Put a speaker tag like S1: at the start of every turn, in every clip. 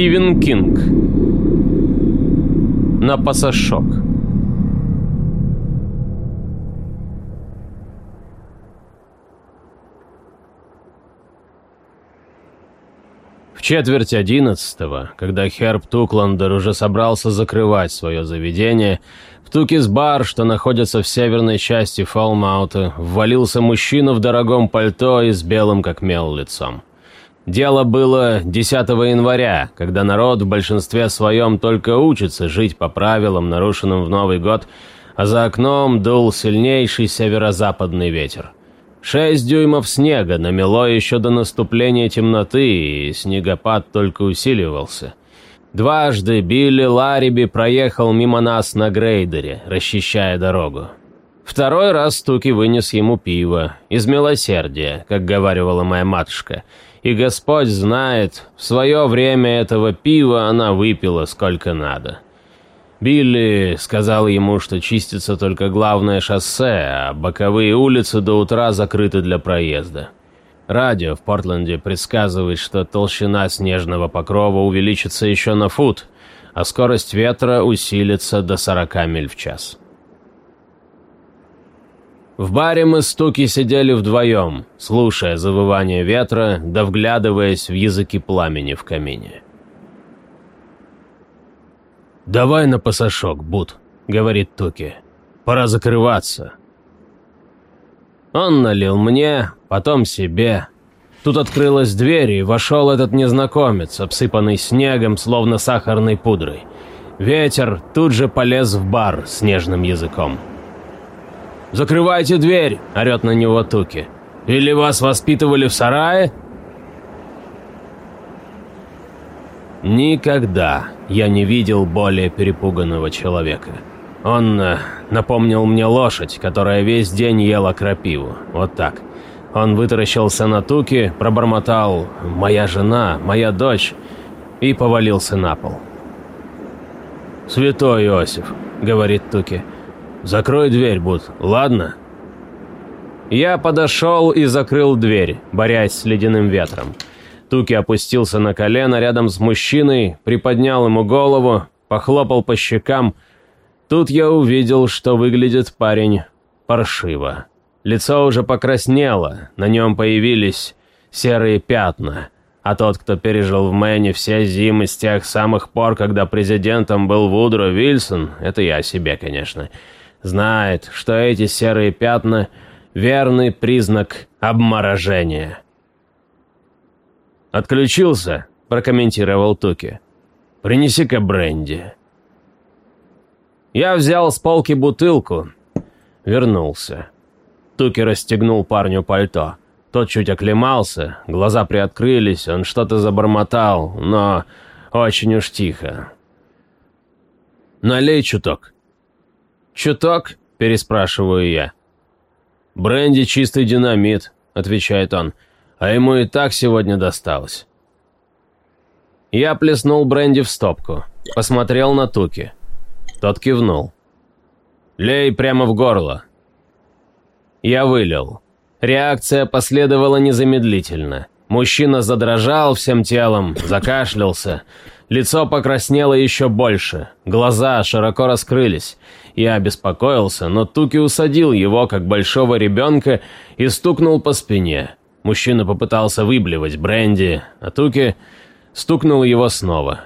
S1: Стивен Кинг. На пасашок. В четверть одиннадцатого, когда Херб Тукландер уже собрался закрывать свое заведение, в Тукис-бар, что находится в северной части Фалмаута, ввалился мужчина в дорогом пальто и с белым как мел лицом. Дело было 10 января, когда народ в большинстве своем только учится жить по правилам, нарушенным в Новый год, а за окном дул сильнейший северо-западный ветер. Шесть дюймов снега намело еще до наступления темноты, и снегопад только усиливался. Дважды Билли Лариби проехал мимо нас на грейдере, расчищая дорогу. Второй раз Стуки вынес ему пиво, из милосердия, как говаривала моя матушка. И Господь знает, в свое время этого пива она выпила сколько надо. Билли сказал ему, что чистится только главное шоссе, а боковые улицы до утра закрыты для проезда. Радио в Портленде предсказывает, что толщина снежного покрова увеличится еще на фут, а скорость ветра усилится до 40 миль в час. В баре мы стуки сидели вдвоем, слушая завывание ветра, да вглядываясь в языки пламени в камине. «Давай на пасашок, Бут», — говорит Туки. «Пора закрываться». Он налил мне, потом себе. Тут открылась дверь, и вошел этот незнакомец, обсыпанный снегом, словно сахарной пудрой. Ветер тут же полез в бар с нежным языком. «Закрывайте дверь!» – орет на него Туки. «Или вас воспитывали в сарае?» Никогда я не видел более перепуганного человека. Он э, напомнил мне лошадь, которая весь день ела крапиву. Вот так. Он вытаращился на туки, пробормотал «Моя жена, моя дочь» и повалился на пол. «Святой Иосиф», — говорит Туки, — «закрой дверь, Буд, ладно?» Я подошел и закрыл дверь, борясь с ледяным ветром. Туки опустился на колено рядом с мужчиной, приподнял ему голову, похлопал по щекам. Тут я увидел, что выглядит парень паршиво. Лицо уже покраснело, на нем появились серые пятна. А тот, кто пережил в Мэне все зимы с тех самых пор, когда президентом был Вудро Вильсон, это я себе, конечно, знает, что эти серые пятна – верный признак обморожения. «Отключился», – прокомментировал Туки. «Принеси-ка бренди». Я взял с полки бутылку, вернулся. Туки расстегнул парню пальто. Тот чуть оклемался, глаза приоткрылись, он что-то забормотал, но очень уж тихо. «Налей чуток». «Чуток?» – переспрашиваю я. «Бренди чистый динамит», – отвечает он а ему и так сегодня досталось. Я плеснул бренди в стопку, посмотрел на Туки. Тот кивнул. «Лей прямо в горло». Я вылил. Реакция последовала незамедлительно. Мужчина задрожал всем телом, закашлялся. Лицо покраснело еще больше, глаза широко раскрылись. Я беспокоился, но Туки усадил его, как большого ребенка, и стукнул по спине. Мужчина попытался выблевать бренди, а Туки стукнул его снова.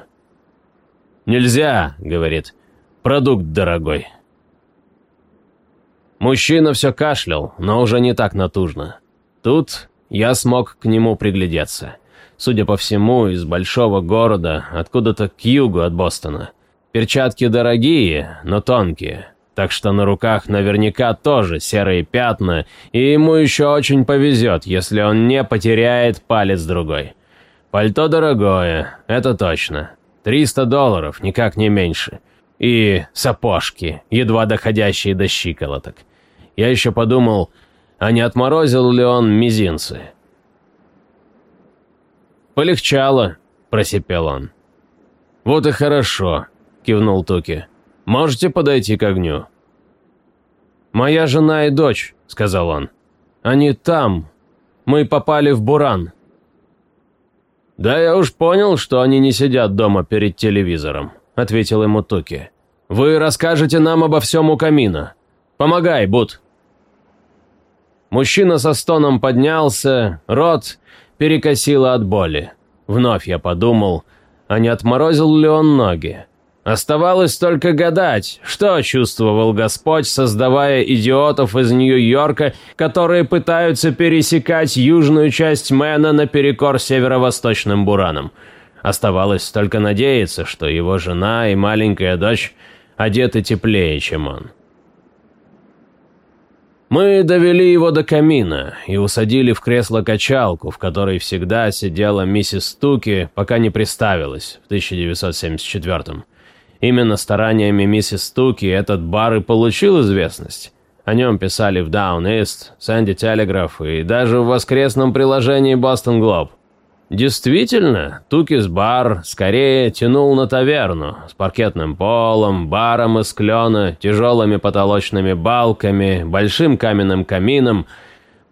S1: «Нельзя», — говорит, — «продукт дорогой». Мужчина все кашлял, но уже не так натужно. Тут я смог к нему приглядеться. Судя по всему, из большого города, откуда-то к югу от Бостона. Перчатки дорогие, но тонкие так что на руках наверняка тоже серые пятна, и ему еще очень повезет, если он не потеряет палец другой. Пальто дорогое, это точно. 300 долларов, никак не меньше. И сапожки, едва доходящие до щиколоток. Я еще подумал, а не отморозил ли он мизинцы? «Полегчало», — просипел он. «Вот и хорошо», — кивнул Туки. Можете подойти к огню?» «Моя жена и дочь», — сказал он. «Они там. Мы попали в буран». «Да я уж понял, что они не сидят дома перед телевизором», — ответил ему Туки. «Вы расскажете нам обо всем у камина. Помогай, Бут». Мужчина со стоном поднялся, рот перекосило от боли. Вновь я подумал, а не отморозил ли он ноги. Оставалось только гадать, что чувствовал Господь, создавая идиотов из Нью-Йорка, которые пытаются пересекать южную часть Мэна наперекор северо-восточным буранам. Оставалось только надеяться, что его жена и маленькая дочь одеты теплее, чем он. Мы довели его до камина и усадили в кресло-качалку, в которой всегда сидела миссис Стуки, пока не приставилась в 1974 -м. Именно стараниями миссис Стуки этот бар и получил известность. О нем писали в Down East, Sandy Telegraph и даже в воскресном приложении Boston Globe. Действительно, Тукис бар скорее тянул на таверну с паркетным полом, баром из клена, тяжелыми потолочными балками, большим каменным камином.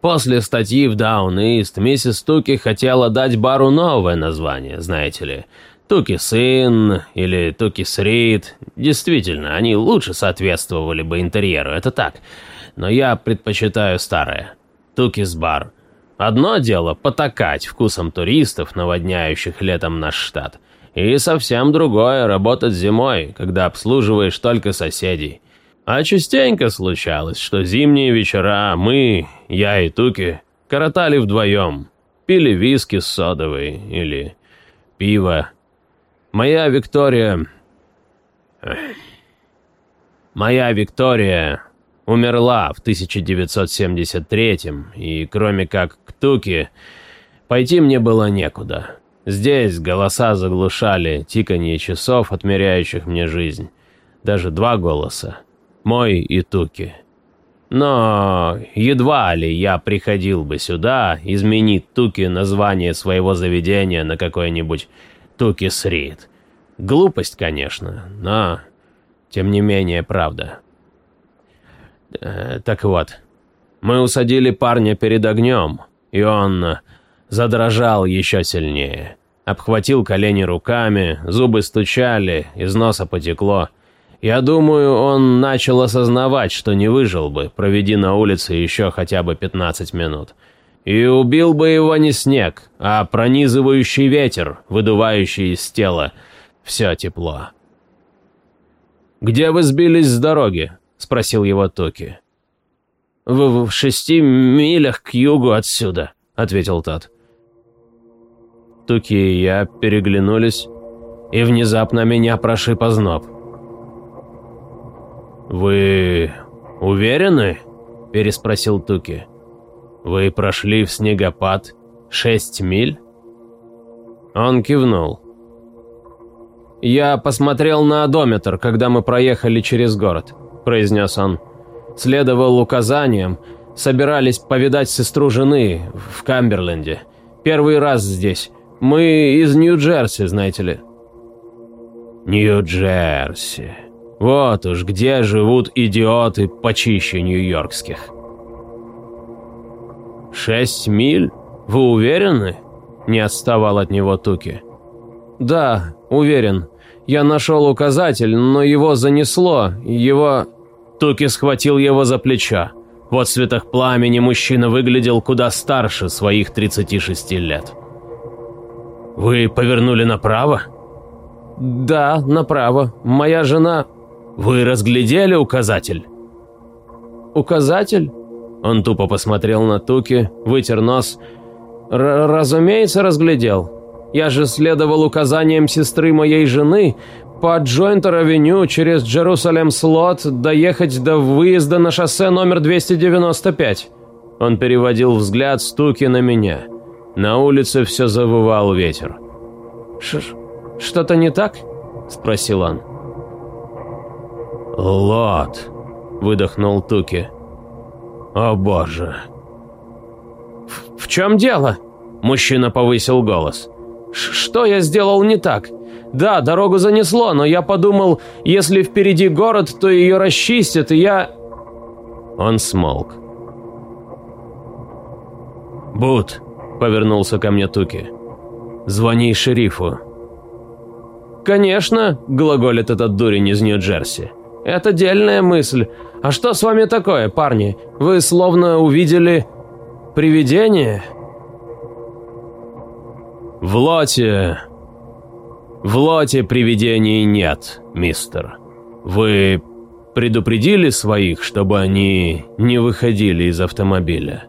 S1: После статьи в Down East миссис Туки хотела дать бару новое название, знаете ли – Туки сын или Туки Срит. Действительно, они лучше соответствовали бы интерьеру, это так. Но я предпочитаю старое. Тукис бар. Одно дело потакать вкусом туристов, наводняющих летом наш штат. И совсем другое работать зимой, когда обслуживаешь только соседей. А частенько случалось, что зимние вечера мы, я и Туки, коротали вдвоем. Пили виски с содовой или пиво Моя Виктория... Моя Виктория умерла в 1973-м, и кроме как к Туке, пойти мне было некуда. Здесь голоса заглушали тиканье часов, отмеряющих мне жизнь. Даже два голоса. Мой и Туки. Но едва ли я приходил бы сюда изменить Туки название своего заведения на какое-нибудь Туки Срит. Глупость, конечно, но тем не менее правда. Э, так вот, мы усадили парня перед огнем, и он задрожал еще сильнее. Обхватил колени руками, зубы стучали, из носа потекло. Я думаю, он начал осознавать, что не выжил бы, проведи на улице еще хотя бы 15 минут. И убил бы его не снег, а пронизывающий ветер, выдувающий из тела все тепло. «Где вы сбились с дороги?» – спросил его Токи. «В, в шести милях к югу отсюда», – ответил тот. Туки и я переглянулись, и внезапно меня прошиб озноб. «Вы уверены?» – переспросил Туки. «Вы прошли в снегопад шесть миль?» Он кивнул. «Я посмотрел на одометр, когда мы проехали через город», – произнес он. «Следовал указаниям, собирались повидать сестру жены в Камберленде. Первый раз здесь. Мы из Нью-Джерси, знаете ли». «Нью-Джерси. Вот уж где живут идиоты почище нью-йоркских». «Шесть миль? Вы уверены?» – не отставал от него Туки. «Да, уверен. Я нашел указатель, но его занесло, его...» Туки схватил его за плечо. В отсветах пламени мужчина выглядел куда старше своих 36 лет. «Вы повернули направо?» «Да, направо. Моя жена...» «Вы разглядели указатель?» «Указатель?» Он тупо посмотрел на Туки, вытер нос. «Разумеется, разглядел. Я же следовал указаниям сестры моей жены по Джойнтер-авеню через Джерусалем-Слот доехать до выезда на шоссе номер 295». Он переводил взгляд стуки на меня. На улице все завывал ветер. «Что-то не так?» – спросил он. «Лот», – выдохнул Туки. «О боже!» «В, в чем дело?» – мужчина повысил голос. Что я сделал не так? Да, дорогу занесло, но я подумал, если впереди город, то ее расчистят, и я...» Он смолк. «Бут», — повернулся ко мне Туки. «Звони шерифу».
S2: «Конечно», — глаголит этот дурень из Нью-Джерси. «Это дельная мысль. А что с вами такое, парни? Вы словно увидели привидение?»
S1: «В лоте... В лоте привидений нет, мистер. Вы предупредили своих, чтобы они не выходили из автомобиля?»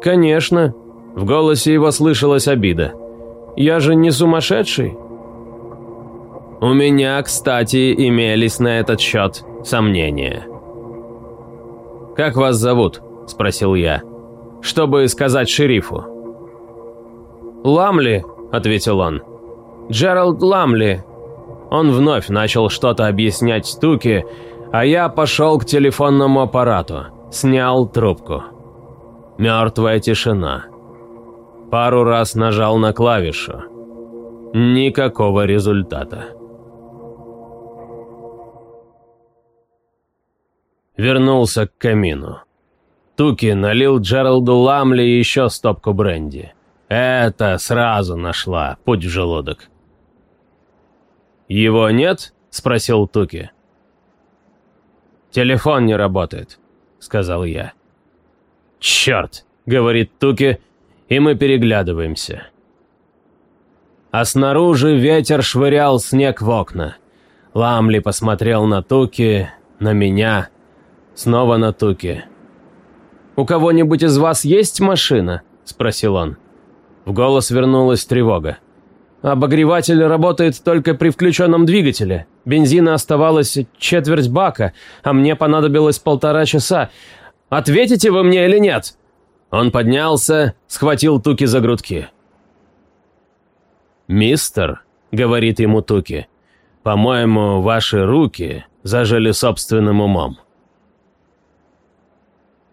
S2: «Конечно». В голосе его слышалась обида. «Я же не сумасшедший?»
S1: У меня, кстати, имелись на этот счет сомнения. «Как вас зовут?» – спросил я. «Чтобы сказать шерифу».
S2: «Ламли», – ответил он. «Джеральд Ламли». Он вновь начал что-то объяснять Стуке, а я пошел к телефонному аппарату, снял трубку. Мертвая тишина. Пару раз нажал на клавишу. Никакого результата. Вернулся к камину. Туки налил Джералду Ламли еще стопку бренди. Это сразу нашла путь в желудок. «Его нет?» – спросил Туки. «Телефон не работает», – сказал я. «Черт!» – говорит Туки, и мы переглядываемся. А снаружи ветер швырял снег в окна. Ламли посмотрел на Туки, на меня, снова на Туки. «У кого-нибудь из вас есть машина?» – спросил он. В голос вернулась тревога. «Обогреватель работает только при включенном двигателе. Бензина оставалось четверть бака, а мне понадобилось полтора часа. Ответите вы мне или нет?» Он поднялся, схватил Туки за грудки. «Мистер», — говорит ему Туки, — «по-моему, ваши руки зажили собственным умом».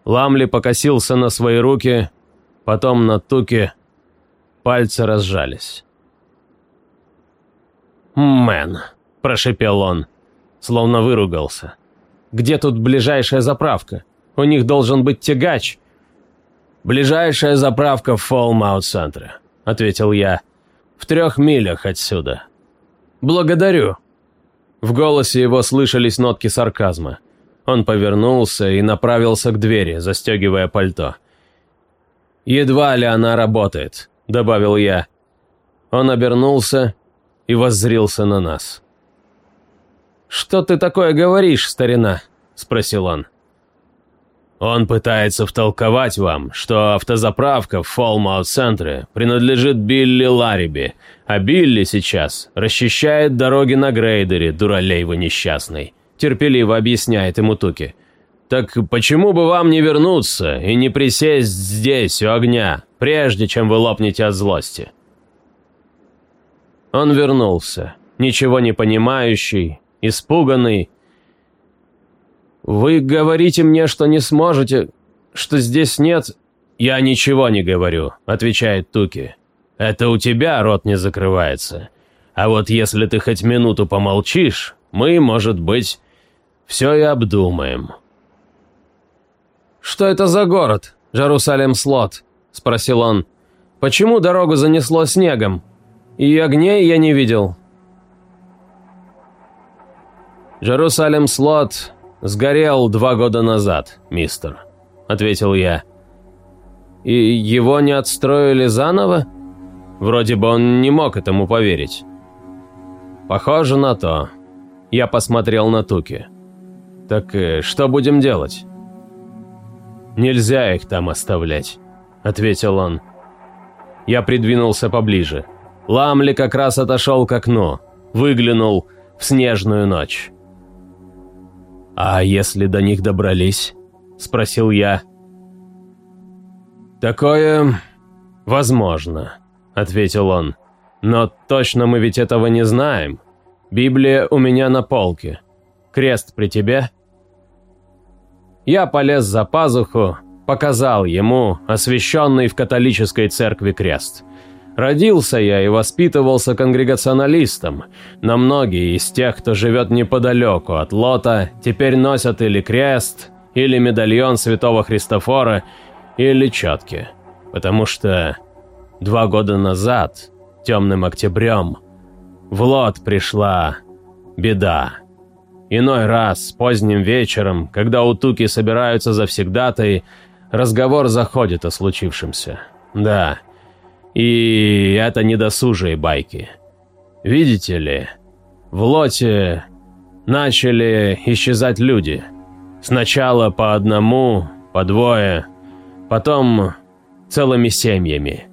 S2: Ламли покосился на свои руки, потом на Туки, пальцы разжались. «Мэн», — прошепел он, словно выругался. «Где тут ближайшая заправка? У них должен быть тягач». «Ближайшая заправка в Фолмаут-центре», — ответил я. «В трех милях отсюда». «Благодарю». В голосе его слышались нотки сарказма. Он повернулся и направился к двери, застегивая пальто. «Едва ли она работает», — добавил я. Он обернулся и воззрился на нас. «Что ты такое говоришь, старина?» – спросил он. Он пытается втолковать вам, что автозаправка в Фолмаут-центре принадлежит Билли Лариби, а Билли сейчас расчищает дороги на грейдере, дуралей вы несчастный. Терпеливо объясняет ему Туки. Так почему бы вам не вернуться и не присесть здесь, у огня, прежде чем вы лопнете от злости? Он вернулся, ничего не понимающий, испуганный, «Вы говорите мне, что не сможете, что здесь нет...» «Я ничего не говорю», — отвечает Туки. «Это у тебя рот не закрывается. А вот если ты хоть минуту помолчишь, мы, может быть, все и обдумаем». «Что это за город, Джерусалем-Слот?» — спросил он. «Почему дорогу занесло снегом? И огней я не видел». Джерусалем-Слот «Сгорел два года назад, мистер», — ответил я. «И его не отстроили заново?» Вроде бы он не мог этому поверить. «Похоже на то». Я посмотрел на Туки. «Так э, что будем делать?» «Нельзя их там оставлять», — ответил он. Я придвинулся поближе. Ламли как раз отошел к окну, выглянул в снежную ночь. «А если до них добрались?» – спросил я. «Такое... возможно», – ответил он. «Но точно мы ведь этого не знаем. Библия у меня на полке. Крест при тебе?» Я полез за пазуху, показал ему освященный в католической церкви крест – Родился я и воспитывался конгрегационалистом, но многие из тех, кто живет неподалеку от Лота, теперь носят или крест, или медальон святого Христофора, или четки, потому что
S1: два года назад, темным октябрем, в лот пришла беда. Иной раз, поздним вечером, когда у Туки собираются завсегдатай, разговор заходит о случившемся. Да, и это не досужие байки. Видите ли, в лоте начали исчезать люди. Сначала по одному, по двое, потом целыми семьями.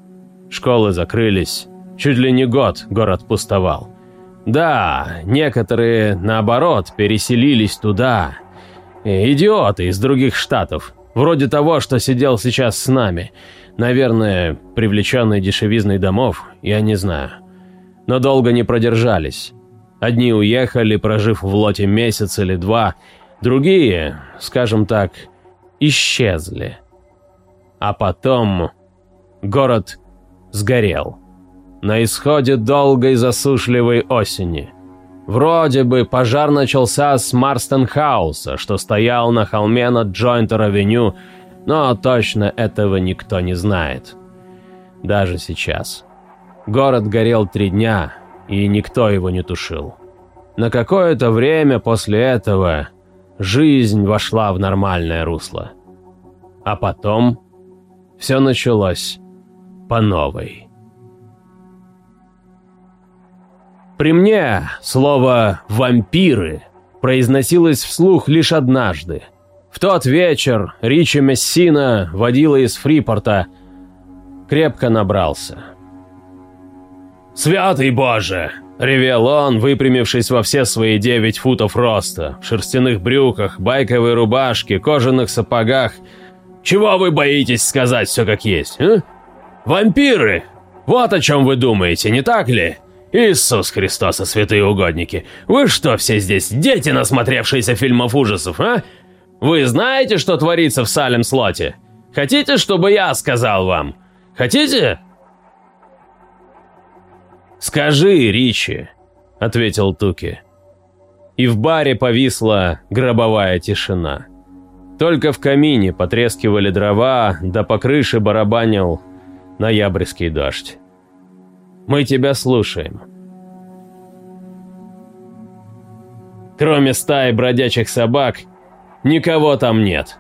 S1: Школы закрылись, чуть ли не год город пустовал. Да, некоторые, наоборот, переселились туда. Идиоты из других штатов, вроде того, что сидел сейчас с нами. Наверное, привлеченные дешевизной домов, я не знаю. Но долго не продержались. Одни уехали, прожив в лоте месяц или два, другие, скажем так, исчезли. А потом город сгорел на исходе долгой засушливой осени. Вроде бы пожар начался с Марстенхауса, что стоял на холме над Джойнтер-авеню, но точно этого никто не знает. Даже сейчас. Город горел три дня, и никто его не тушил. На какое-то время после этого жизнь вошла в нормальное русло. А потом все началось по новой. При мне слово «вампиры» произносилось вслух лишь однажды. В тот вечер Ричи Мессина, водила из Фрипорта, крепко набрался. «Святый Боже!» — ревел он, выпрямившись во все свои девять футов роста, в шерстяных брюках, байковой рубашке, кожаных сапогах. «Чего вы боитесь сказать все как есть, а? Вампиры! Вот о чем вы думаете, не так ли?» Иисус Христос и святые угодники, вы что все здесь, дети, насмотревшиеся фильмов ужасов, а? Вы знаете, что творится в Салем-слоте? Хотите, чтобы я сказал вам? Хотите?» «Скажи, Ричи», — ответил Туки. И в баре повисла гробовая тишина. Только в камине потрескивали дрова, да по крыше барабанил ноябрьский дождь. Мы тебя слушаем. Кроме стаи бродячих собак, никого там нет,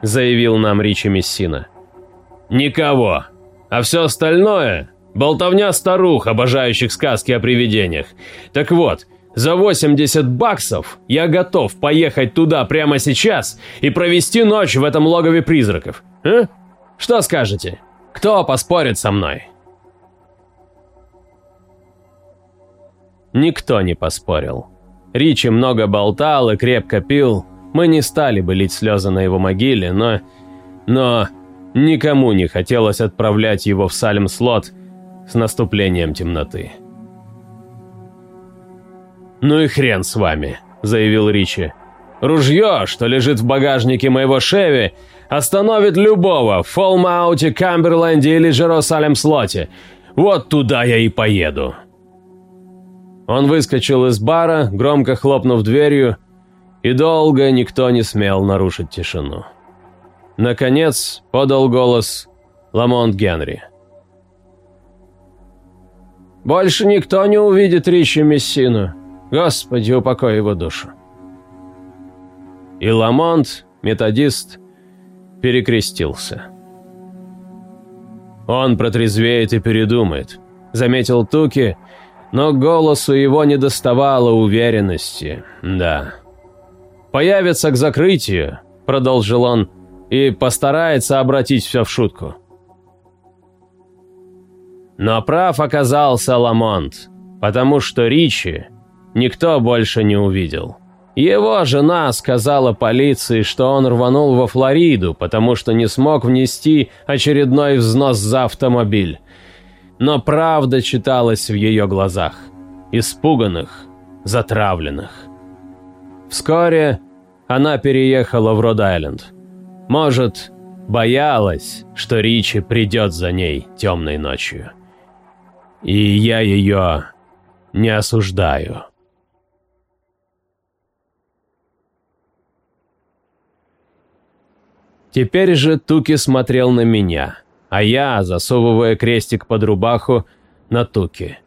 S1: заявил нам Ричи Мессина. Никого. А все остальное – болтовня старух, обожающих сказки о привидениях. Так вот, за 80 баксов я готов поехать туда прямо сейчас и провести ночь в этом логове призраков. А? Что скажете? Кто поспорит со мной? Никто не поспорил. Ричи много болтал и крепко пил. Мы не стали бы лить слезы на его могиле, но... Но... Никому не хотелось отправлять его в Салем-слот с наступлением темноты. «Ну и хрен с вами», — заявил Ричи. «Ружье, что лежит в багажнике моего Шеви, остановит любого в Фолмауте, Камберленде или Джерусалем-слоте. Вот туда я и поеду». Он выскочил из бара, громко хлопнув дверью, и долго никто не смел нарушить тишину. Наконец подал голос Ламонт Генри. «Больше никто не увидит Ричи Мессину. Господи, упокой его душу». И Ламонт, методист, перекрестился. «Он протрезвеет и передумает», — заметил Туки, — но голосу его не доставало уверенности, да. «Появится к закрытию», — продолжил он, — «и постарается обратить все в шутку». Но прав оказался Ламонт, потому что Ричи никто больше не увидел. Его жена сказала полиции, что он рванул во Флориду, потому что не смог внести очередной взнос за автомобиль но правда читалась в ее глазах. Испуганных, затравленных. Вскоре она переехала в Род-Айленд. Может, боялась, что Ричи придет за ней темной ночью. И я ее не осуждаю. Теперь же Туки смотрел на меня –
S2: а я, засовывая крестик под рубаху, на туки.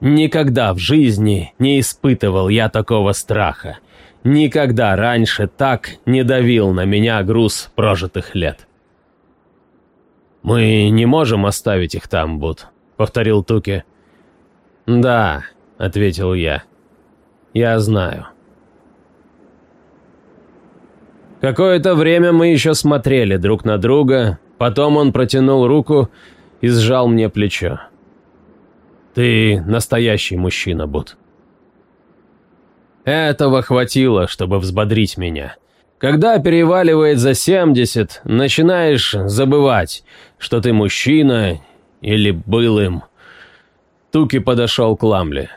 S2: Никогда в жизни не испытывал я такого страха. Никогда раньше так не давил на меня груз прожитых лет. «Мы не можем оставить их там, Бут», — повторил Туки. «Да», — ответил я. «Я знаю». Какое-то время мы еще смотрели друг на друга, потом он протянул руку и сжал мне плечо. «Ты настоящий мужчина, Бут». Этого хватило, чтобы взбодрить меня. Когда переваливает за 70, начинаешь забывать, что ты мужчина или был им. Туки подошел к Ламле.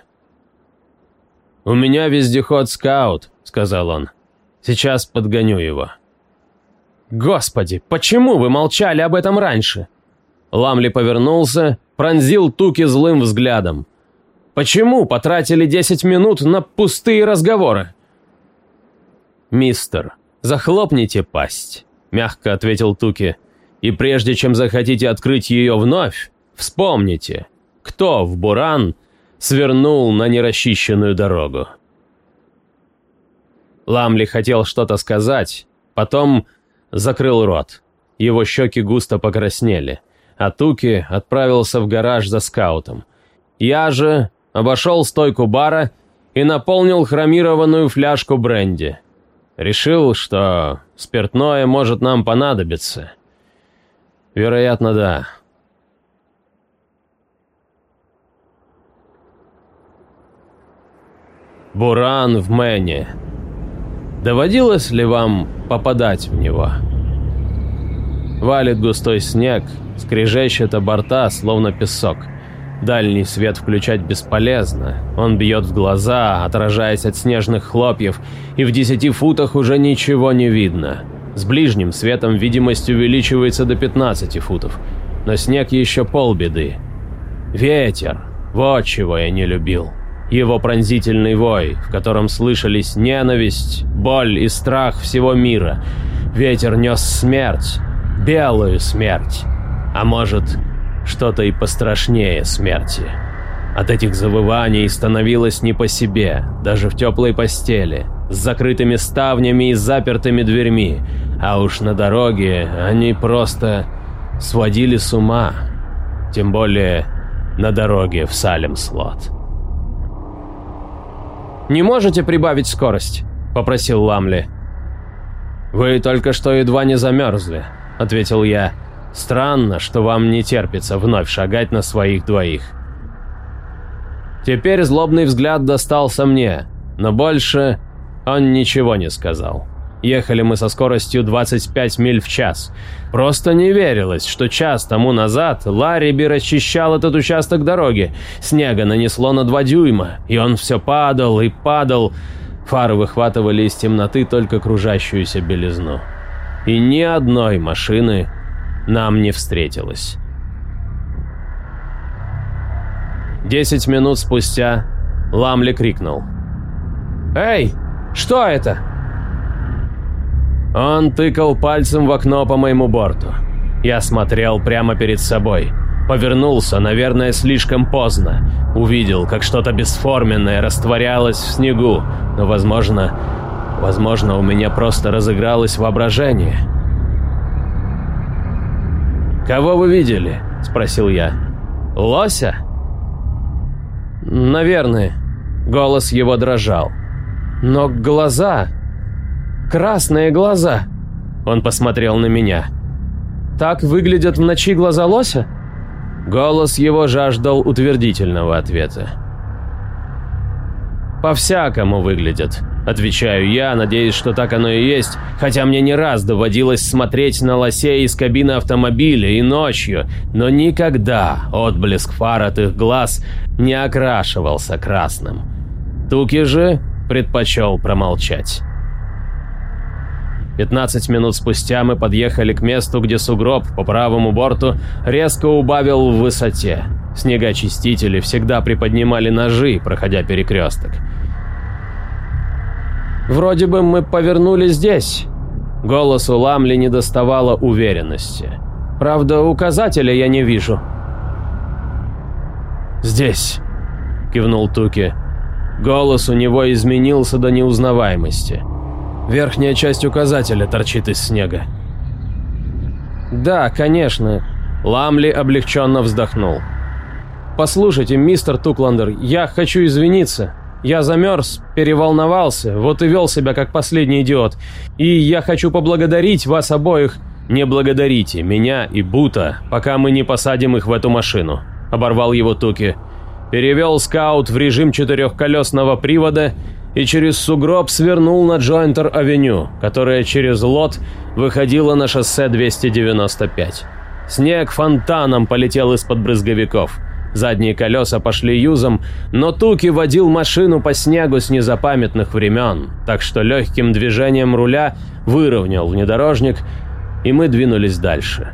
S2: «У меня вездеход скаут», — сказал он. «Сейчас подгоню его». «Господи, почему вы молчали об этом раньше?» Ламли повернулся, пронзил Туки злым взглядом. «Почему потратили 10 минут на пустые разговоры?» «Мистер, захлопните пасть», — мягко ответил Туки. «И прежде чем захотите открыть ее вновь, вспомните, кто в Буран свернул на нерасчищенную дорогу». Ламли хотел что-то сказать, потом закрыл рот. Его щеки густо покраснели, а Туки отправился в гараж за скаутом. Я же обошел стойку бара и наполнил хромированную фляжку бренди. Решил, что спиртное может нам понадобиться. Вероятно, да. Буран в Мэне. Доводилось ли вам попадать в него? Валит густой снег, скрежещет о борта, словно песок. Дальний свет включать бесполезно. Он бьет в глаза, отражаясь от снежных хлопьев, и в десяти футах уже ничего не видно. С ближним светом видимость увеличивается до 15 футов. Но снег еще полбеды. Ветер. Вот чего я не любил. Его пронзительный вой, в котором слышались ненависть, боль и страх всего мира. Ветер нес смерть. Белую смерть. А может, что-то и пострашнее смерти. От этих завываний становилось не по себе, даже в теплой постели, с закрытыми ставнями и запертыми дверьми, а уж на дороге они просто сводили с ума, тем более на дороге в Салем-Слот. «Не можете прибавить скорость?» – попросил Ламли. «Вы только что едва не замерзли», – ответил я. Странно, что вам не терпится вновь шагать на своих двоих. Теперь злобный взгляд достался мне, но больше он ничего не сказал. Ехали мы со скоростью 25 миль в час. Просто не верилось, что час тому назад Ларриби расчищал этот участок дороги. Снега нанесло на два дюйма, и он все падал и падал. Фары выхватывали из темноты только кружащуюся белизну. И ни одной машины нам не встретилось. Десять минут спустя Ламли крикнул. «Эй, что это?» Он тыкал пальцем в окно по моему борту. Я смотрел прямо перед собой. Повернулся, наверное, слишком поздно. Увидел, как что-то бесформенное растворялось в снегу. Но, возможно, возможно, у меня просто разыгралось воображение. «Кого вы видели?» – спросил я. «Лося?» «Наверное». Голос его дрожал. «Но глаза... Красные глаза!» Он посмотрел на меня. «Так выглядят в ночи глаза лося?» Голос его жаждал утвердительного ответа. «По-всякому выглядят», – отвечаю я, надеясь, что так оно и есть, хотя мне не раз доводилось смотреть на лосей из кабины автомобиля и ночью, но никогда отблеск фар от их глаз не окрашивался красным. Туки же предпочел промолчать. 15 минут спустя мы подъехали к месту, где сугроб по правому борту резко убавил в высоте. Снегоочистители всегда приподнимали ножи, проходя перекресток. «Вроде бы мы повернули здесь». Голосу Ламли не доставало уверенности. Правда, указателя я не вижу».
S1: «Здесь», — кивнул Туки. Голос у него изменился до неузнаваемости. Верхняя часть указателя торчит из снега.
S2: «Да, конечно».
S1: Ламли облегченно вздохнул.
S2: «Послушайте, мистер Тукландер, я хочу извиниться. Я замерз, переволновался, вот и вел себя как последний идиот. И я хочу поблагодарить вас обоих».
S1: «Не благодарите меня и Бута, пока мы не посадим их в эту машину», — оборвал его Туки. Перевел скаут в режим четырехколесного привода и через сугроб свернул на Джойнтер-авеню, которая через лот выходила на шоссе 295. Снег фонтаном полетел из-под брызговиков. Задние колеса пошли юзом, но Туки водил машину по снегу с незапамятных времен, так что легким движением руля выровнял внедорожник, и мы двинулись дальше.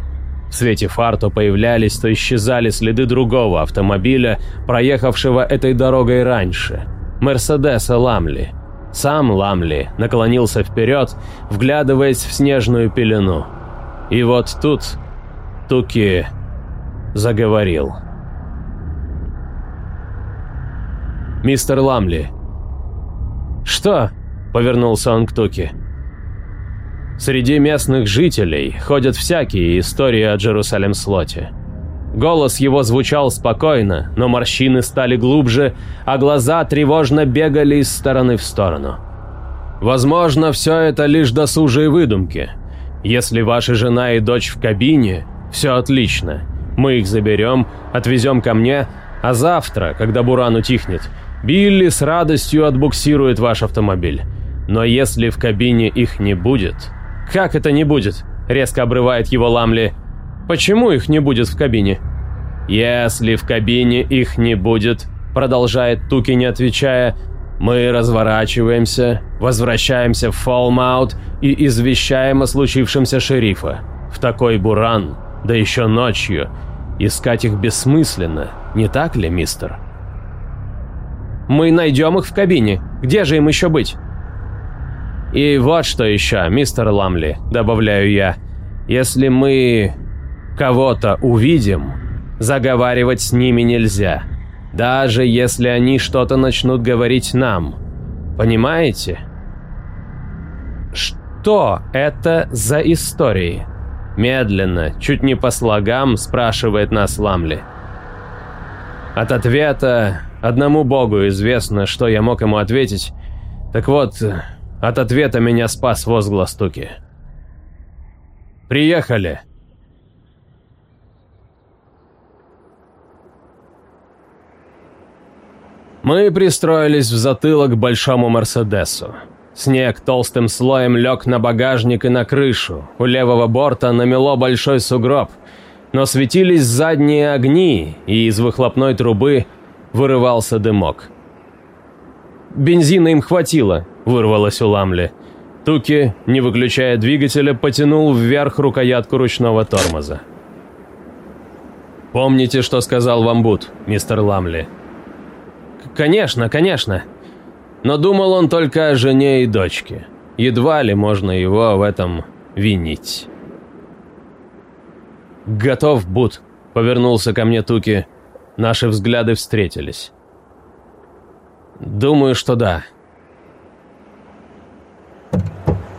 S1: В свете фар то появлялись, то исчезали следы другого автомобиля, проехавшего этой дорогой раньше. Мерседеса Ламли. Сам Ламли наклонился вперед, вглядываясь в снежную пелену. И вот тут Туки заговорил. «Мистер Ламли».
S2: «Что?» – повернулся он к Туки.
S1: Среди местных жителей ходят всякие истории о Джерусалем-слоте. Голос его звучал спокойно, но морщины стали глубже, а глаза тревожно бегали из стороны в сторону. Возможно, все это лишь досужие выдумки. Если ваша жена и дочь в кабине, все отлично. Мы их заберем, отвезем ко мне, а завтра, когда буран утихнет, Билли с радостью отбуксирует ваш автомобиль. Но если в кабине их не будет...
S2: «Как это не будет?» – резко обрывает его Ламли. «Почему их не будет в кабине?»
S1: «Если в кабине их не будет», – продолжает Туки, не отвечая, «мы разворачиваемся, возвращаемся в Фолмаут и извещаем о случившемся шерифа. В такой буран, да еще ночью. Искать их бессмысленно, не так ли, мистер?»
S2: Мы найдем их в кабине. Где же им еще быть?
S1: И вот что еще, мистер Ламли, добавляю я. Если мы кого-то увидим, заговаривать с ними нельзя. Даже если они что-то начнут говорить нам. Понимаете?
S2: Что это за истории?
S1: Медленно, чуть не по слогам, спрашивает нас Ламли. От ответа Одному богу известно, что я мог ему ответить. Так вот, от ответа меня спас возглас Туки. «Приехали!» Мы пристроились в затылок большому Мерседесу. Снег толстым слоем лег на багажник и на крышу. У левого борта намело большой сугроб. Но светились задние огни, и из выхлопной трубы вырывался дымок.
S2: «Бензина им хватило», – вырвалось у Ламли.
S1: Туки, не выключая двигателя, потянул вверх рукоятку ручного тормоза. «Помните, что сказал вам Бут, мистер Ламли?»
S2: «Конечно, конечно».
S1: Но думал он только о жене и дочке. Едва ли можно его в этом винить. «Готов, Бут», — повернулся ко мне Туки. Наши взгляды встретились. «Думаю, что да».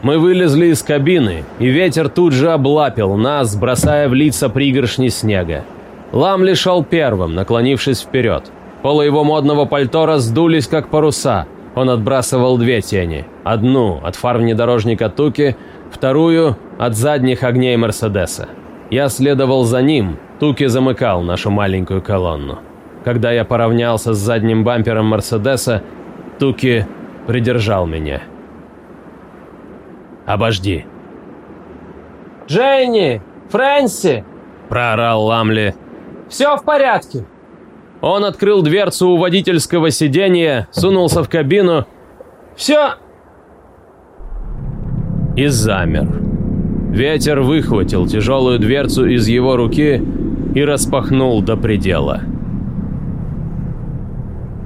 S1: Мы вылезли из кабины, и ветер тут же облапил нас, бросая в лица пригоршни снега. Ламли шел первым, наклонившись вперед. Полы его модного пальто раздулись, как паруса. Он отбрасывал две тени. Одну от фар внедорожника Туки, вторую от задних огней Мерседеса. Я следовал за ним, Туки замыкал нашу маленькую колонну. Когда я поравнялся с задним бампером Мерседеса, Туки придержал меня. «Обожди».
S2: «Дженни! Фрэнси!»
S1: – проорал Ламли.
S2: «Все в порядке!»
S1: Он открыл дверцу у водительского сиденья, сунулся в кабину.
S2: «Все!»
S1: И замер. Ветер выхватил тяжелую дверцу из его руки и распахнул до предела.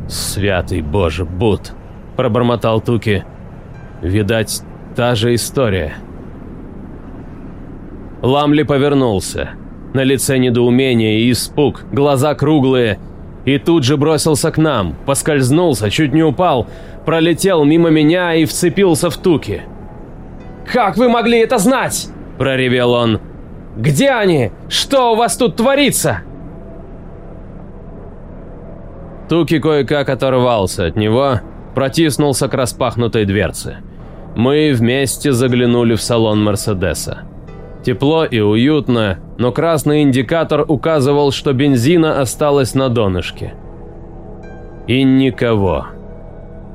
S1: «Святый Боже, Бут!» – пробормотал Туки. «Видать, та же история». Ламли повернулся.
S2: На лице недоумение и испуг, глаза круглые. И тут же бросился к нам, поскользнулся, чуть не упал, пролетел мимо меня и вцепился в туки. «Как вы могли это знать?» – проревел он. «Где они? Что у вас тут творится?» Туки кое-как оторвался от него, протиснулся к распахнутой дверце. Мы вместе заглянули в салон Мерседеса. Тепло и уютно, но красный индикатор указывал, что бензина осталось на донышке. И никого.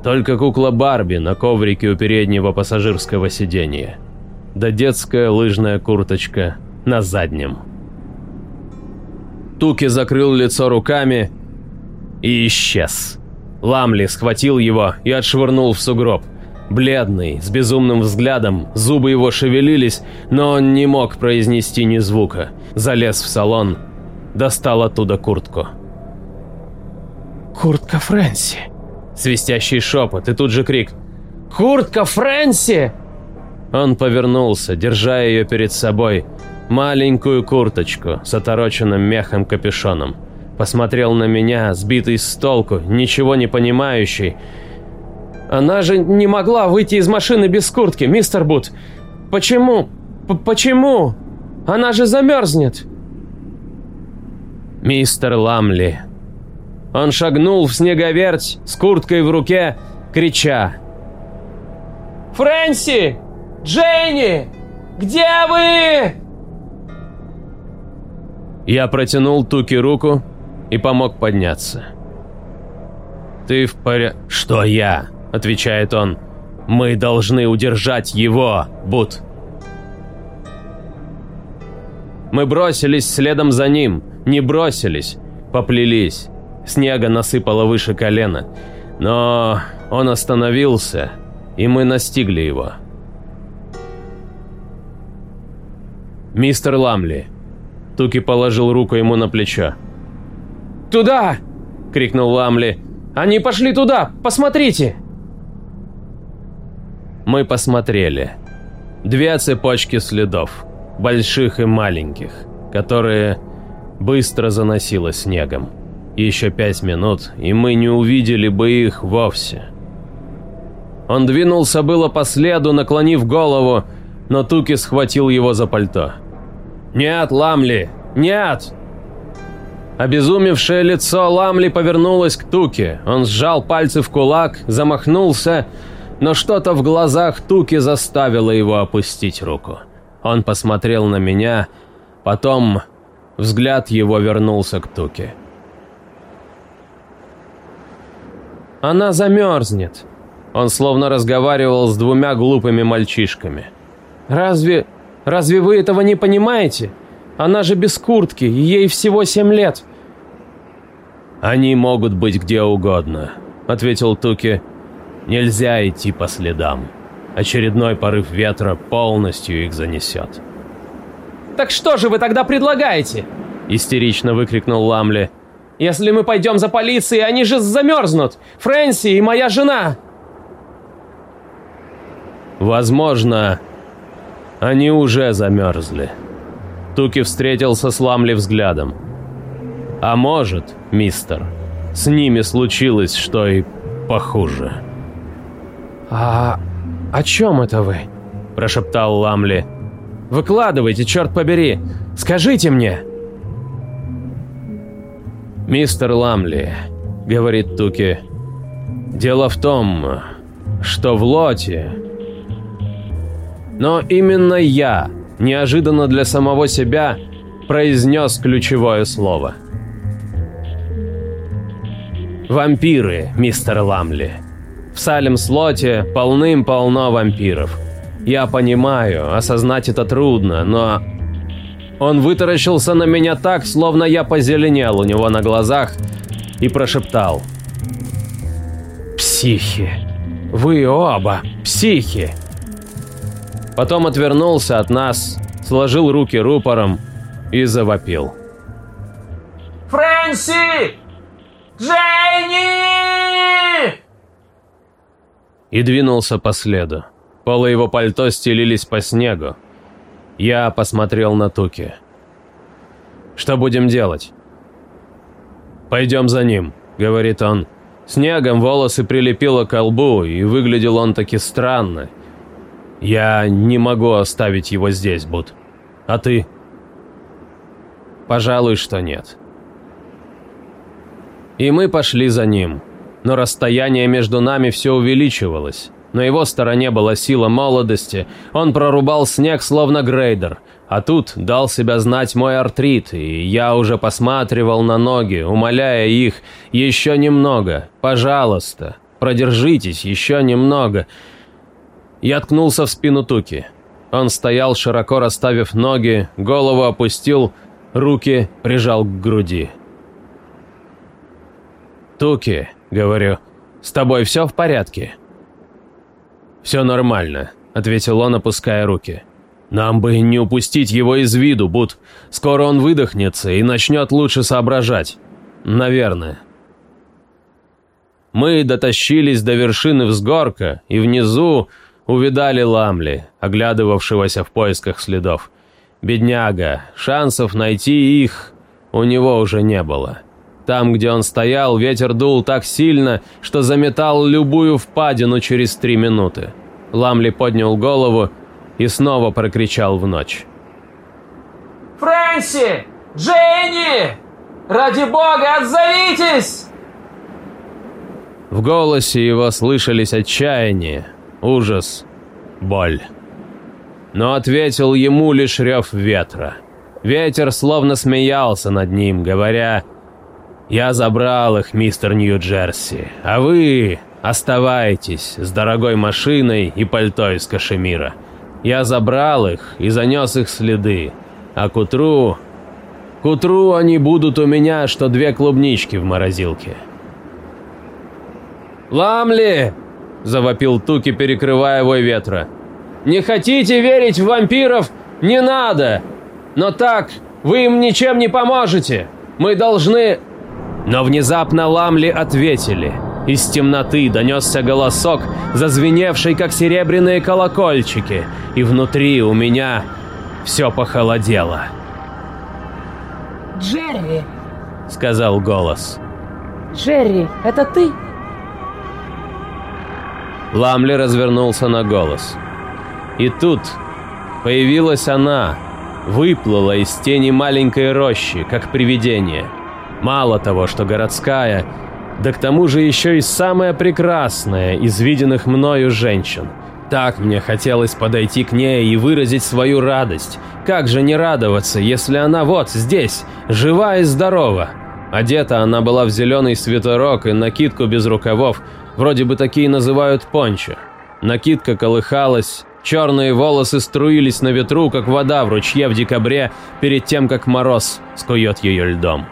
S2: Только кукла Барби на коврике у переднего пассажирского сиденья. Да детская лыжная курточка на заднем. Туки закрыл лицо руками и исчез. Ламли схватил его и отшвырнул в сугроб. Бледный, с безумным взглядом, зубы его шевелились, но он не мог произнести ни звука. Залез в салон, достал оттуда куртку. «Куртка Фрэнси!» Свистящий шепот и тут же крик. «Куртка Фрэнси!» Он повернулся, держа ее перед собой. Маленькую курточку с отороченным мехом капюшоном. Посмотрел на меня, сбитый с толку, ничего не понимающий. Она же не могла выйти из машины без куртки, мистер Бут. Почему? П почему? Она же замерзнет. Мистер Ламли. Он шагнул в снеговерть с курткой в руке, крича. «Фрэнси! Дженни! Где вы?» Я протянул Туки руку и помог подняться. «Ты в порядке?» «Что я?» – отвечает он. «Мы должны удержать его, Бут!» Мы бросились следом за ним, не бросились, поплелись. Снега насыпало выше колена. Но он остановился, и мы настигли его. «Мистер Ламли!» Туки положил руку ему на плечо. «Туда!» – крикнул Ламли. «Они пошли туда! Посмотрите!» Мы посмотрели. Две цепочки следов, больших и маленьких, которые быстро заносило снегом. Еще пять минут, и мы не увидели бы их вовсе. Он двинулся было по следу, наклонив голову, но Туки схватил его за пальто. «Нет, Ламли, нет!» Обезумевшее лицо Ламли повернулось к Туке. Он сжал пальцы в кулак, замахнулся, но что-то в глазах Туки заставило его опустить руку. Он посмотрел на меня, потом взгляд его вернулся к Туке. «Она замерзнет», он словно разговаривал с двумя глупыми мальчишками. «Разве... разве вы этого не понимаете? Она же без куртки, ей всего семь лет». «Они могут быть где угодно», — ответил Туки. «Нельзя идти по следам. Очередной порыв ветра полностью их занесет».
S3: «Так что же вы тогда предлагаете?»
S2: — истерично выкрикнул Ламли.
S3: «Если мы пойдем за полицией, они же замерзнут! Фрэнси и моя жена!»
S2: «Возможно, они уже замерзли». Туки встретился с Ламли взглядом. «А может, мистер, с ними случилось что и похуже».
S3: «А о чем это вы?» – прошептал Ламли. «Выкладывайте, черт побери! Скажите мне!»
S2: «Мистер Ламли», — говорит Туки, — «дело в том, что в лоте...» Но именно я, неожиданно для самого себя, произнес ключевое слово. «Вампиры, мистер Ламли. В Салем-слоте полным-полно вампиров. Я понимаю, осознать это трудно, но...» Он вытаращился на меня так, словно я позеленел у него на глазах, и прошептал. «Психи! Вы оба психи!» Потом отвернулся от нас, сложил руки рупором и завопил.
S3: «Фрэнси! Дженни!»
S2: И двинулся по следу. Полы его пальто стелились по снегу. Я посмотрел на Туки. Что будем делать?» «Пойдем за ним», — говорит он. Снегом волосы прилепило к лбу, и выглядел он таки странно. «Я не могу оставить его здесь, Буд. А ты?» «Пожалуй, что нет». И мы пошли за ним. Но расстояние между нами все увеличивалось. На его стороне была сила молодости, он прорубал снег словно грейдер, а тут дал себя знать мой артрит, и я уже посматривал на ноги, умоляя их еще немного, пожалуйста, продержитесь еще немного. Я ткнулся в спину Туки. Он стоял, широко расставив ноги, голову опустил, руки прижал к груди. «Туки», — говорю, — «с тобой все в порядке?» «Все нормально», — ответил он, опуская руки. «Нам бы не упустить его из виду, Бут. Скоро он выдохнется и начнет лучше соображать. Наверное». Мы дотащились до вершины взгорка, и внизу увидали Ламли, оглядывавшегося в поисках следов. Бедняга, шансов найти их у него уже не было. Там, где он стоял, ветер дул так сильно, что заметал любую впадину через три минуты. Ламли поднял голову и снова прокричал в ночь.
S4: «Фрэнси! Дженни! Ради бога, отзовитесь!»
S2: В голосе его слышались отчаяние, ужас, боль. Но ответил ему лишь рев ветра. Ветер словно смеялся над ним, говоря я забрал их, мистер Нью-Джерси, а вы оставайтесь с дорогой машиной и пальто из кашемира. Я забрал их и занес их следы, а к утру... К утру они будут у меня, что две клубнички в морозилке. «Ламли!» – завопил Туки, перекрывая вой ветра. «Не хотите верить в вампиров? Не надо! Но так вы им ничем не поможете! Мы должны но внезапно Ламли ответили. Из темноты донесся голосок, зазвеневший, как серебряные колокольчики, и внутри у меня все похолодело.
S5: «Джерри!»
S2: — сказал голос.
S5: «Джерри, это ты?»
S2: Ламли развернулся на голос. И тут появилась она, выплыла из тени маленькой рощи, как привидение — Мало того, что городская, да к тому же еще и самая прекрасная из виденных мною женщин. Так мне хотелось подойти к ней и выразить свою радость. Как же не радоваться, если она вот здесь, жива и здорова? Одета она была в зеленый свитерок и накидку без рукавов, вроде бы такие называют пончо. Накидка колыхалась, черные волосы струились на ветру, как вода в ручье в декабре, перед тем, как мороз скует ее льдом.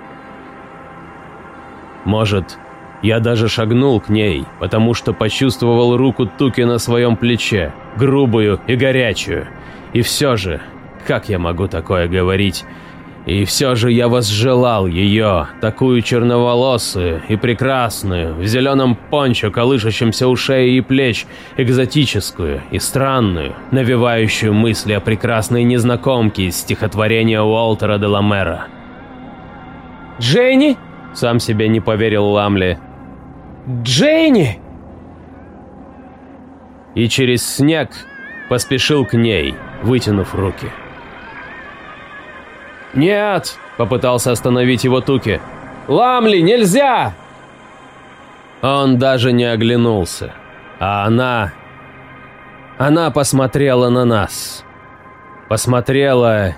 S2: Может, я даже шагнул к ней, потому что почувствовал руку Туки на своем плече, грубую и горячую. И все же, как я могу такое говорить? И все же я возжелал ее, такую черноволосую и прекрасную, в зеленом пончо, колышащемся у шеи и плеч, экзотическую и странную, навевающую мысли о прекрасной незнакомке из стихотворения Уолтера де Ламера.
S3: «Дженни?»
S2: Сам себе не поверил Ламли.
S3: «Джейни!»
S2: И через снег поспешил к ней, вытянув руки.
S3: «Нет!» — попытался остановить его Туки.
S2: «Ламли, нельзя!» Он даже не оглянулся. А она... Она посмотрела на нас. Посмотрела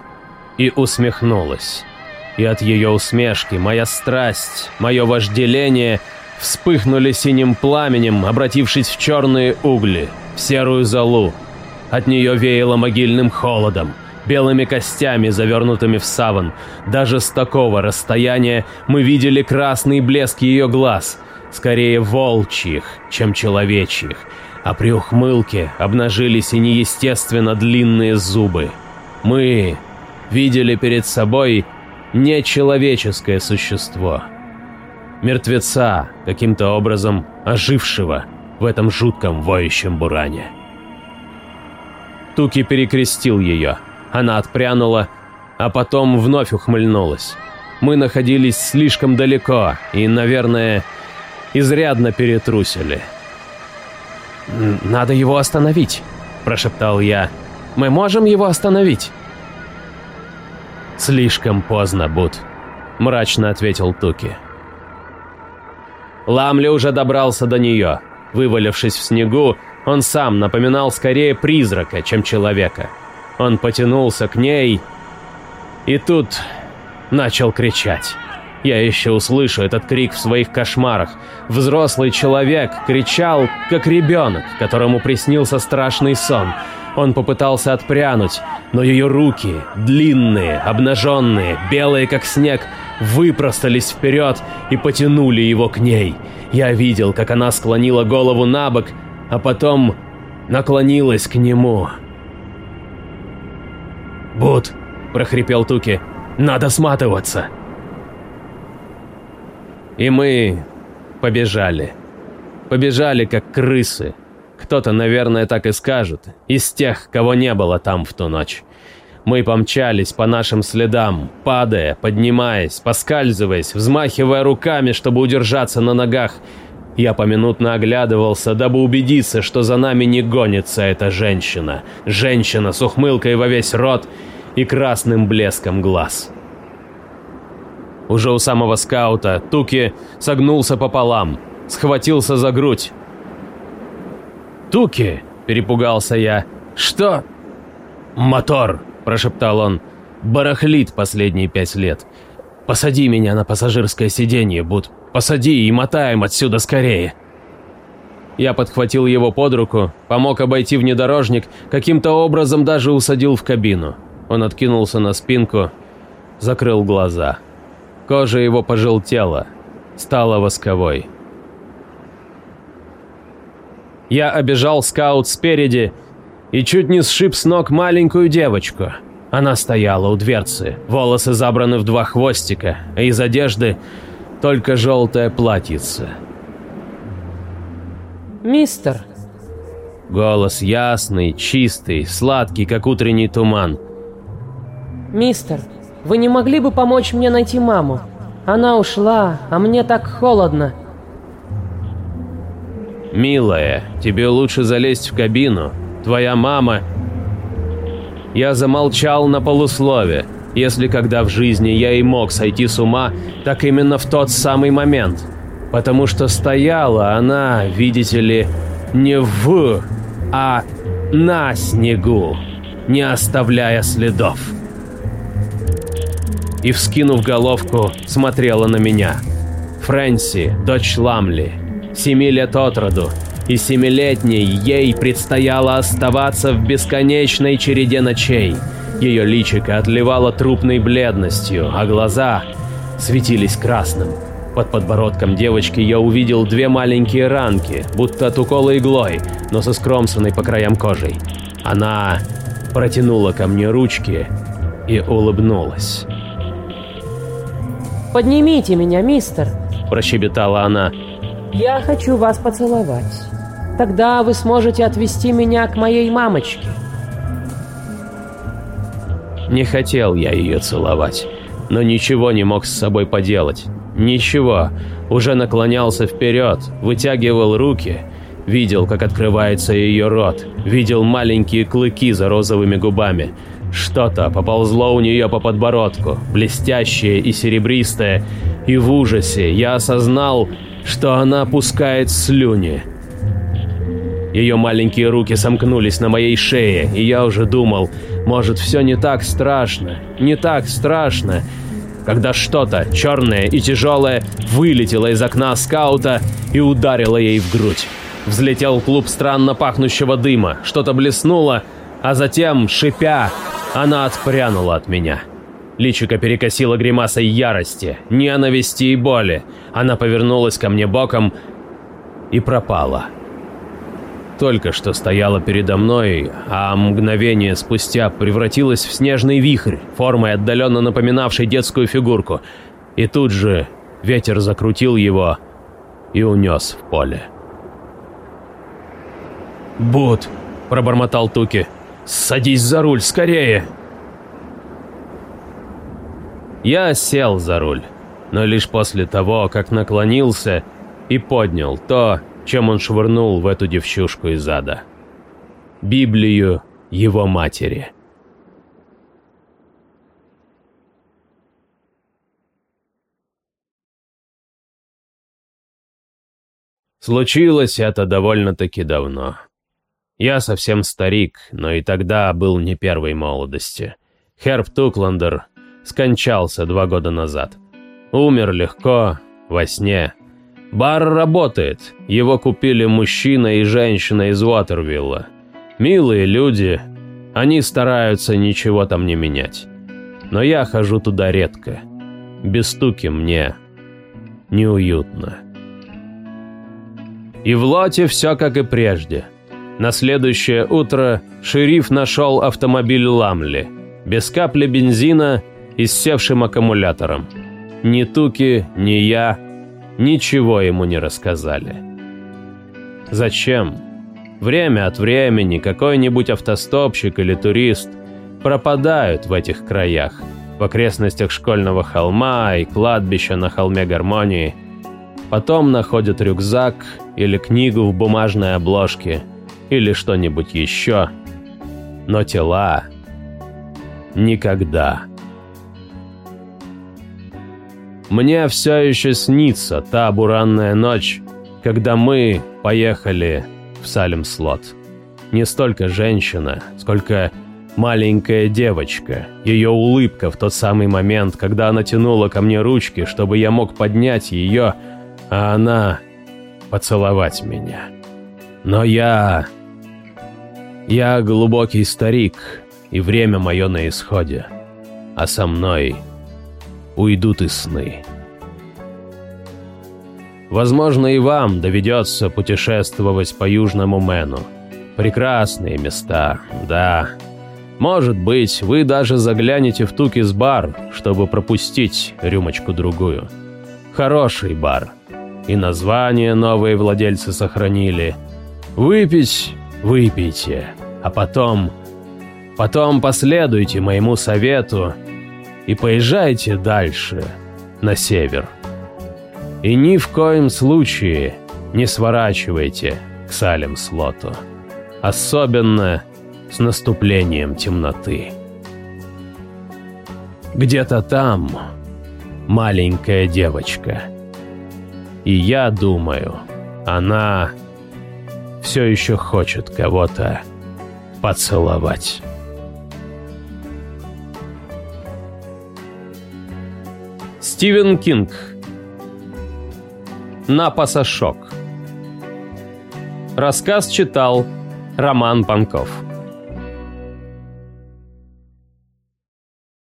S2: и усмехнулась и от ее усмешки моя страсть, мое вожделение вспыхнули синим пламенем, обратившись в черные угли, в серую золу. От нее веяло могильным холодом, белыми костями, завернутыми в саван. Даже с такого расстояния мы видели красный блеск ее глаз, скорее волчьих, чем человечьих, а при ухмылке обнажились и неестественно длинные зубы. Мы видели перед собой нечеловеческое существо. Мертвеца, каким-то образом ожившего в этом жутком воющем буране. Туки перекрестил ее. Она отпрянула, а потом вновь ухмыльнулась. Мы находились слишком далеко и, наверное, изрядно перетрусили.
S3: «Надо его остановить», – прошептал я. «Мы можем его остановить?»
S2: «Слишком поздно, Бут», – мрачно ответил Туки. Ламли уже добрался до нее. Вывалившись в снегу, он сам напоминал скорее призрака, чем человека. Он потянулся к ней и тут начал кричать. Я еще услышу этот крик в своих кошмарах. Взрослый человек кричал, как ребенок, которому приснился страшный сон. Он попытался отпрянуть, но ее руки, длинные, обнаженные, белые как снег, выпростались вперед и потянули его к ней. Я видел, как она склонила голову на бок, а потом наклонилась к нему. «Бут!» – прохрипел Туки. «Надо сматываться!» И мы побежали. Побежали, как крысы. Кто-то, наверное, так и скажет, из тех, кого не было там в ту ночь. Мы помчались по нашим следам, падая, поднимаясь, поскальзываясь, взмахивая руками, чтобы удержаться на ногах. Я поминутно оглядывался, дабы убедиться, что за нами не гонится эта женщина. Женщина с ухмылкой во весь рот и красным блеском глаз. Уже у самого скаута Туки согнулся пополам, схватился за грудь. «Туки!» – перепугался я. «Что?» «Мотор!» – прошептал он. «Барахлит последние пять лет. Посади меня на пассажирское сиденье, Буд. Посади и мотаем отсюда скорее!» Я подхватил его под руку, помог обойти внедорожник, каким-то образом даже усадил в кабину. Он откинулся на спинку, закрыл глаза. Кожа его пожелтела, стала восковой. Я обежал скаут спереди и чуть не сшиб с ног маленькую девочку. Она стояла у дверцы, волосы забраны в два хвостика, а из одежды только желтое платьице.
S5: «Мистер!»
S2: Голос ясный, чистый, сладкий, как утренний туман.
S5: «Мистер, вы не могли бы помочь мне найти маму? Она ушла, а мне так холодно».
S2: «Милая, тебе лучше залезть в кабину. Твоя мама...» Я замолчал на полуслове. Если когда в жизни я и мог сойти с ума, так именно в тот самый момент. Потому что стояла она, видите ли, не в, а на снегу, не оставляя следов и, вскинув головку, смотрела на меня. Фрэнси, дочь Ламли, семи лет от роду, и семилетней ей предстояло оставаться в бесконечной череде ночей. Ее личико отливало трупной бледностью, а глаза светились красным. Под подбородком девочки я увидел две маленькие ранки, будто от укола иглой, но со скромсанной по краям кожей. Она протянула ко мне ручки и улыбнулась.
S5: «Поднимите меня, мистер!»
S2: – прощебетала она.
S5: «Я хочу вас поцеловать. Тогда вы сможете отвезти меня к моей мамочке».
S2: Не хотел я ее целовать, но ничего не мог с собой поделать. Ничего. Уже наклонялся вперед, вытягивал руки, видел, как открывается ее рот, видел маленькие клыки за розовыми губами – что-то поползло у нее по подбородку, блестящее и серебристое, и в ужасе я осознал, что она пускает слюни. Ее маленькие руки сомкнулись на моей шее, и я уже думал, может, все не так страшно, не так страшно, когда что-то черное и тяжелое вылетело из окна скаута и ударило ей в грудь. Взлетел клуб странно пахнущего дыма, что-то блеснуло, а затем, шипя, она отпрянула от меня. Личико перекосило гримасой ярости, ненависти и боли. Она повернулась ко мне боком и пропала. Только что стояла передо мной, а мгновение спустя превратилась в снежный вихрь, формой отдаленно напоминавшей детскую фигурку. И тут же ветер закрутил его и унес в поле. «Бут!» – пробормотал Туки – «Садись за руль, скорее!» Я сел за руль, но лишь после того, как наклонился и поднял то, чем он швырнул в эту девчушку из ада. Библию его матери. Случилось это довольно-таки давно. Я совсем старик, но и тогда был не первой молодости. Херб Тукландер скончался два года назад. Умер легко, во сне. Бар работает. Его купили мужчина и женщина из Уотервилла. Милые люди. Они стараются ничего там не менять. Но я хожу туда редко. Без стуки мне неуютно. И в лоте все как и прежде. На следующее утро шериф нашел автомобиль Ламли, без капли бензина и севшим аккумулятором. Ни Туки, ни я ничего ему не рассказали. Зачем? Время от времени какой-нибудь автостопщик или турист пропадают в этих краях, в окрестностях школьного холма и кладбища на холме гармонии – Потом находят рюкзак или книгу в бумажной обложке, или что-нибудь еще. Но тела никогда. Мне все еще снится та буранная ночь, когда мы поехали в Салем-Слот. Не столько женщина, сколько маленькая девочка. Ее улыбка в тот самый момент, когда она тянула ко мне ручки, чтобы я мог поднять ее, а она поцеловать меня. Но я... Я глубокий старик, и время мое на исходе. А со мной уйдут и сны. Возможно, и вам доведется путешествовать по Южному Мэну. Прекрасные места, да. Может быть, вы даже заглянете в Тукис-бар, чтобы пропустить рюмочку-другую. Хороший бар – и название новые владельцы сохранили. Выпить выпейте, а потом... Потом последуйте моему совету и поезжайте дальше, на север. И ни в коем случае не сворачивайте к Салем-Слоту. Особенно с наступлением темноты. Где-то там маленькая девочка — и я думаю, она все еще хочет кого-то поцеловать. Стивен Кинг. На пасашок Рассказ читал Роман Панков